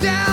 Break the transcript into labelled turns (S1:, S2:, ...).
S1: down.